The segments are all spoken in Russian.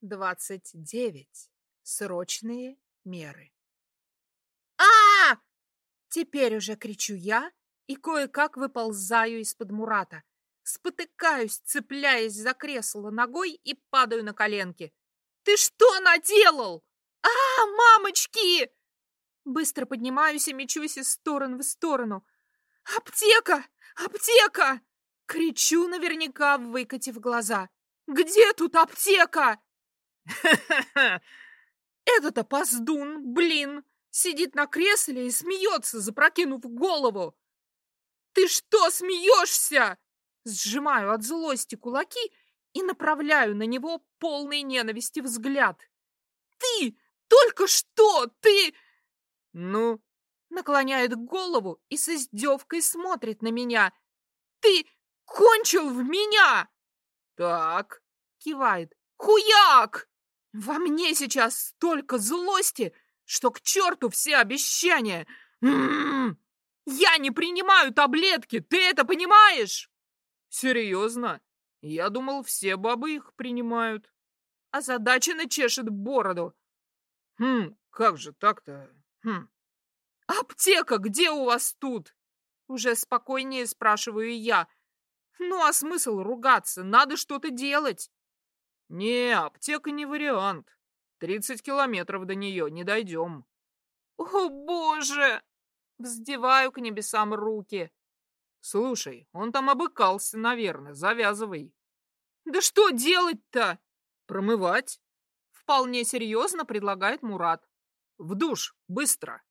Двадцать девять. Срочные меры. а, Теперь уже кричу я и кое-как выползаю из-под Мурата. Спотыкаюсь, цепляясь за кресло ногой и падаю на коленки. «Ты что наделал? А, мамочки!» Быстро поднимаюсь и мечусь из стороны в сторону. «Аптека! Аптека!» Кричу наверняка, выкатив глаза. «Где тут аптека?» Этот опоздун, блин, сидит на кресле и смеется, запрокинув голову. Ты что смеешься? Сжимаю от злости кулаки и направляю на него полный ненависти взгляд. Ты только что, ты... Ну? Наклоняет голову и с издевкой смотрит на меня. Ты кончил в меня! Так. Кивает. Хуяк! Во мне сейчас столько злости, что к черту все обещания. М -м -м. Я не принимаю таблетки, ты это понимаешь? Серьезно? Я думал, все бабы их принимают. А задача начешет бороду. Хм, как же так-то? Хм. Аптека где у вас тут? Уже спокойнее спрашиваю я. Ну а смысл ругаться? Надо что-то делать. Не, аптека не вариант. Тридцать километров до нее не дойдем. О, боже! Вздеваю к небесам руки. Слушай, он там обыкался, наверное. Завязывай. Да что делать-то? Промывать. Вполне серьезно предлагает Мурат. В душ, быстро.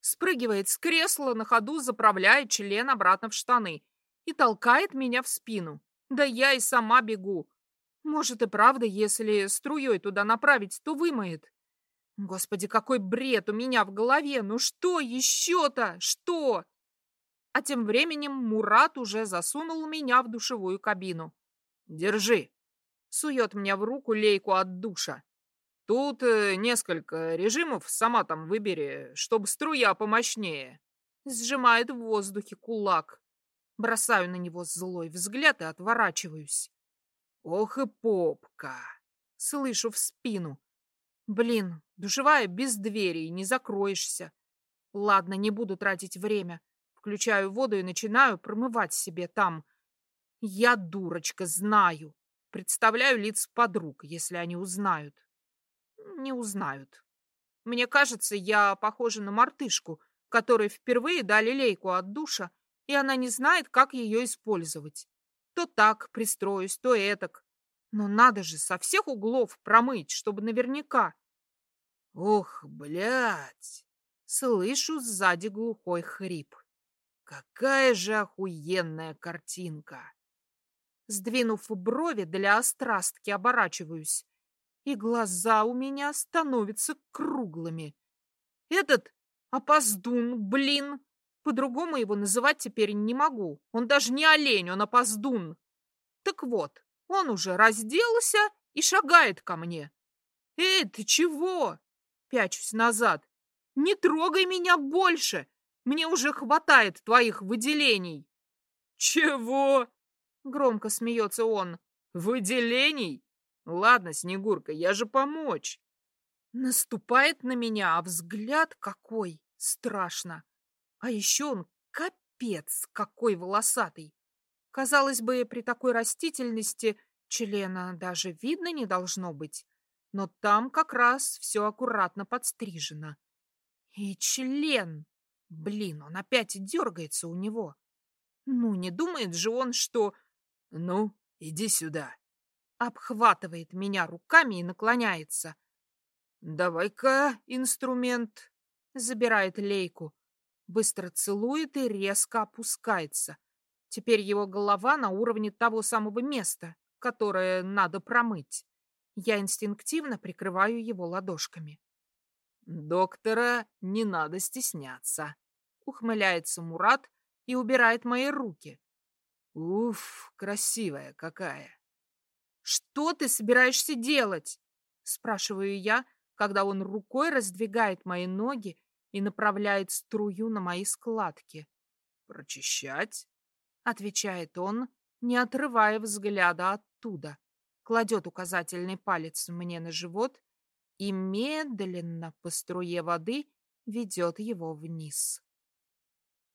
Спрыгивает с кресла, на ходу заправляет член обратно в штаны и толкает меня в спину. Да я и сама бегу. Может и правда, если струей туда направить, то вымоет. Господи, какой бред у меня в голове! Ну что еще-то? Что? А тем временем Мурат уже засунул меня в душевую кабину. Держи. Сует мне в руку лейку от душа. Тут э, несколько режимов, сама там выбери, чтобы струя помощнее. Сжимает в воздухе кулак. Бросаю на него злой взгляд и отворачиваюсь. Ох и попка! Слышу в спину. Блин, душевая без двери, не закроешься. Ладно, не буду тратить время. Включаю воду и начинаю промывать себе там. Я дурочка, знаю. Представляю лиц подруг, если они узнают. Не узнают. Мне кажется, я похожа на мартышку, которой впервые дали лейку от душа, и она не знает, как ее использовать. То так пристроюсь, то этак. Но надо же со всех углов промыть, чтобы наверняка. Ох, блядь! Слышу сзади глухой хрип. Какая же охуенная картинка! Сдвинув брови для острастки, оборачиваюсь, и глаза у меня становятся круглыми. Этот опоздун, блин, по-другому его называть теперь не могу. Он даже не олень, он опоздун. Так вот, он уже разделся и шагает ко мне. «Эй, ты чего?» Пячусь назад. «Не трогай меня больше! Мне уже хватает твоих выделений!» «Чего?» Громко смеется он. «Выделений? Ладно, Снегурка, я же помочь!» Наступает на меня, а взгляд какой! Страшно! А еще он капец какой волосатый. Казалось бы, при такой растительности члена даже видно не должно быть. Но там как раз все аккуратно подстрижено. И член! Блин, он опять дергается у него. Ну, не думает же он, что... Ну, иди сюда. Обхватывает меня руками и наклоняется. Давай-ка инструмент. Забирает лейку быстро целует и резко опускается. Теперь его голова на уровне того самого места, которое надо промыть. Я инстинктивно прикрываю его ладошками. «Доктора не надо стесняться», — ухмыляется Мурат и убирает мои руки. «Уф, красивая какая!» «Что ты собираешься делать?» — спрашиваю я, когда он рукой раздвигает мои ноги и направляет струю на мои складки. «Прочищать?» — отвечает он, не отрывая взгляда оттуда. кладет указательный палец мне на живот и медленно по струе воды ведет его вниз.